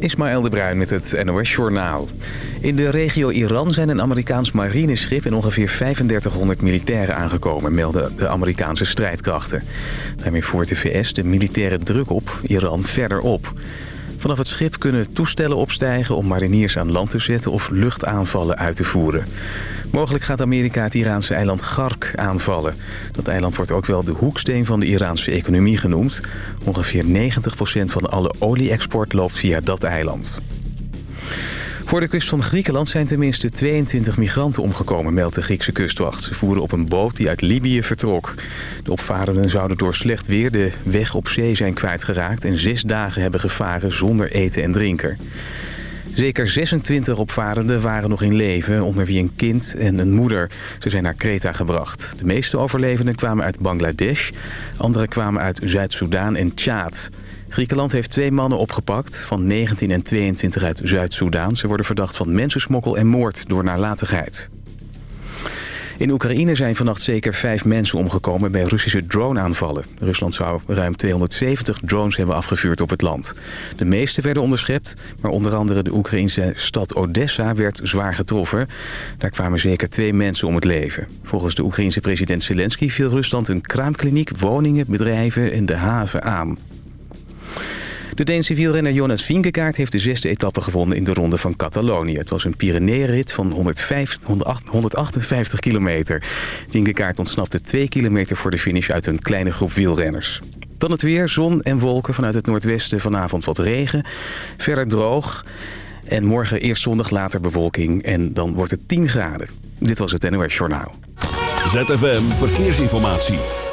Ismaël de Bruin met het NOS Journaal. In de regio Iran zijn een Amerikaans marineschip en ongeveer 3500 militairen aangekomen, melden de Amerikaanse strijdkrachten. Daarmee voert de VS de militaire druk op Iran verder op. Vanaf het schip kunnen toestellen opstijgen om mariniers aan land te zetten of luchtaanvallen uit te voeren. Mogelijk gaat Amerika het Iraanse eiland Gark aanvallen. Dat eiland wordt ook wel de hoeksteen van de Iraanse economie genoemd. Ongeveer 90% van alle olie-export loopt via dat eiland. Voor de kust van Griekenland zijn tenminste 22 migranten omgekomen, meldt de Griekse kustwacht. Ze voeren op een boot die uit Libië vertrok. De opvarenden zouden door slecht weer de weg op zee zijn kwijtgeraakt... en zes dagen hebben gevaren zonder eten en drinken. Zeker 26 opvarenden waren nog in leven, onder wie een kind en een moeder. Ze zijn naar Kreta gebracht. De meeste overlevenden kwamen uit Bangladesh. Anderen kwamen uit Zuid-Soedan en Tjaad. Griekenland heeft twee mannen opgepakt, van 19 en 22 uit Zuid-Soedan. Ze worden verdacht van mensensmokkel en moord door nalatigheid. In Oekraïne zijn vannacht zeker vijf mensen omgekomen bij Russische droneaanvallen. Rusland zou ruim 270 drones hebben afgevuurd op het land. De meeste werden onderschept, maar onder andere de Oekraïnse stad Odessa werd zwaar getroffen. Daar kwamen zeker twee mensen om het leven. Volgens de Oekraïense president Zelensky viel Rusland een kraamkliniek, woningen, bedrijven en de haven aan. De Deense wielrenner Jonas Vingegaard heeft de zesde etappe gewonnen in de ronde van Catalonië. Het was een Pyreneeënrit van 105, 158 kilometer. Vingegaard ontsnapte 2 kilometer voor de finish uit een kleine groep wielrenners. Dan het weer, zon en wolken vanuit het noordwesten. Vanavond wat regen, verder droog. En morgen eerst zondag, later bewolking. En dan wordt het 10 graden. Dit was het NOS Journaal. ZFM Verkeersinformatie.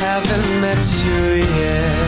haven't met you yet.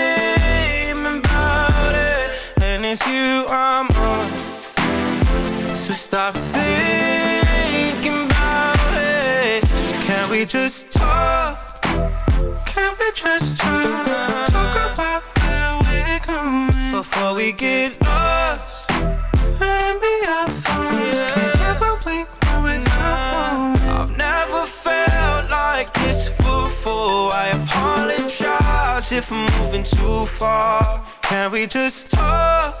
it's you I'm on. So stop thinking about it. Can we just talk? Can we just talk? Talk about where we're going before we get lost. Maybe our thoughts can't get what we want without knowing. I've never felt like this before. I apologize if I'm moving too far. Can we just talk?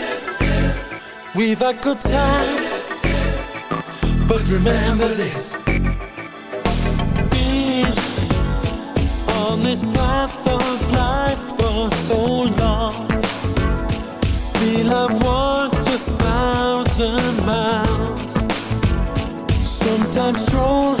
we've had good times, but remember this. Being on this path of life for so long, feel I've walked a thousand miles. Sometimes stroll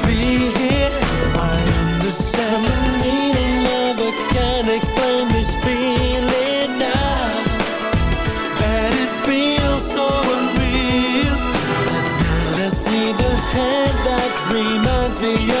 me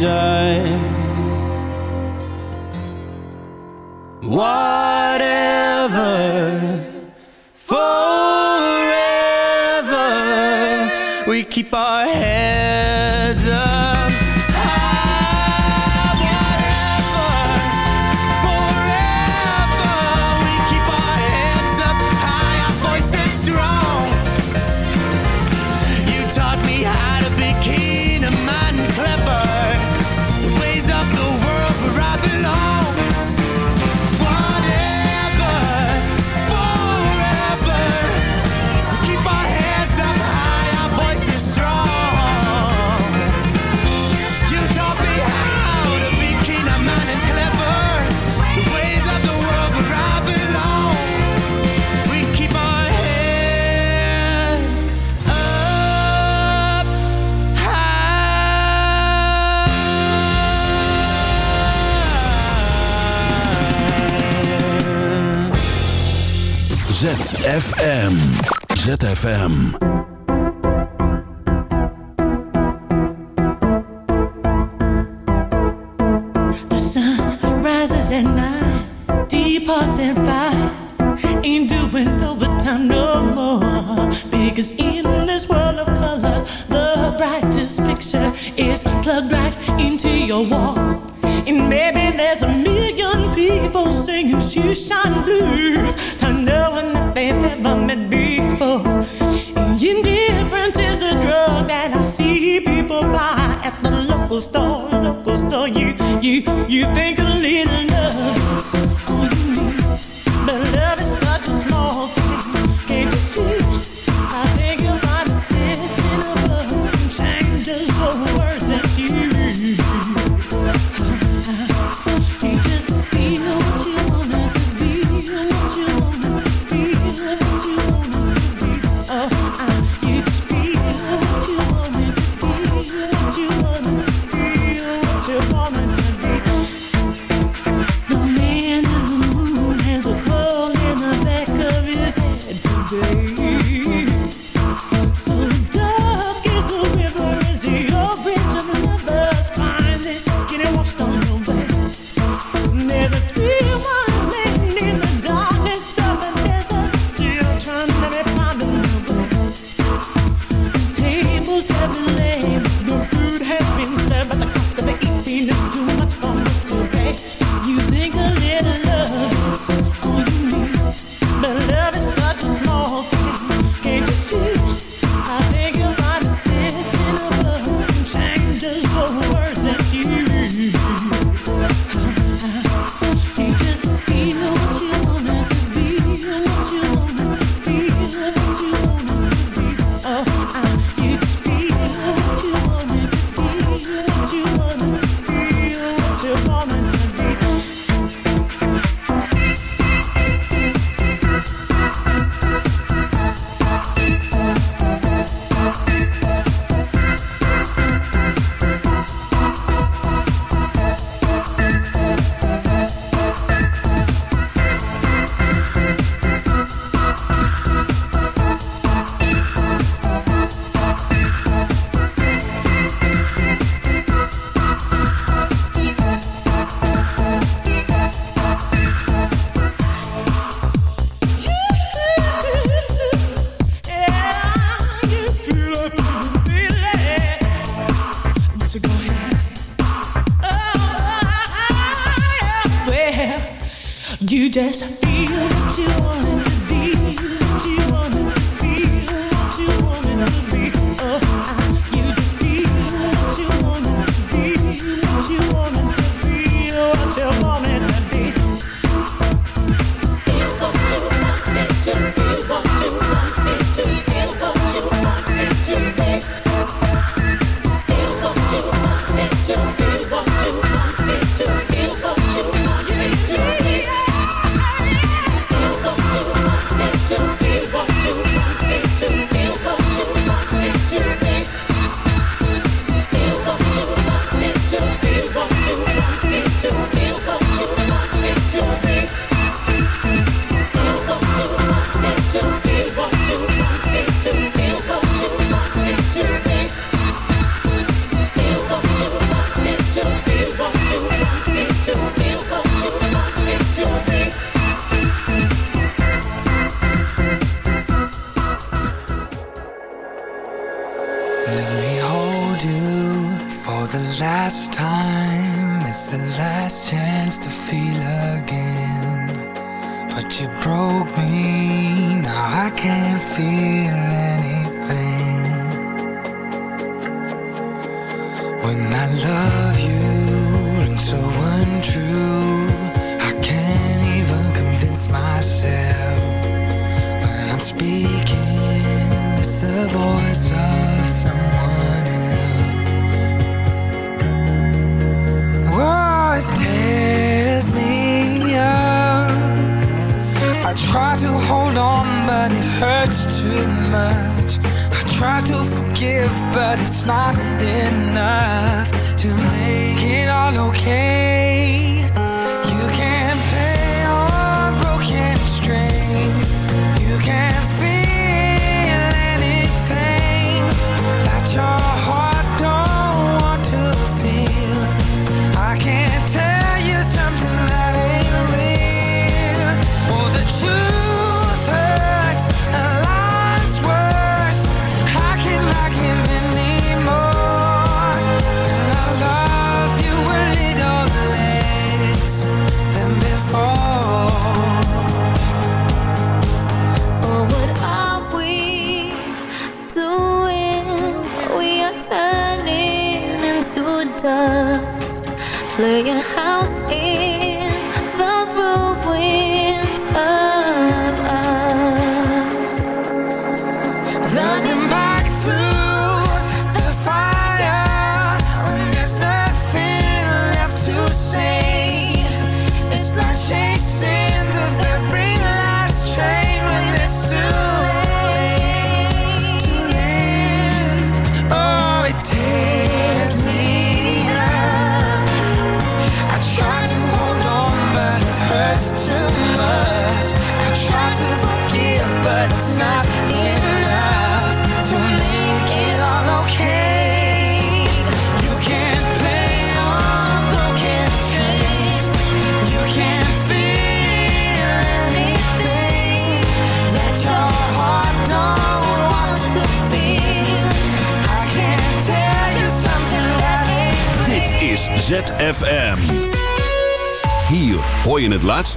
die. Whatever, forever, we keep our ZFM. ZFM. The sun rises at nine, departs at five. Ain't doing overtime no more. Because in this world of color, the brightest picture is plugged right into your wall. And maybe there's a million people singing shoeshine blues, you think a little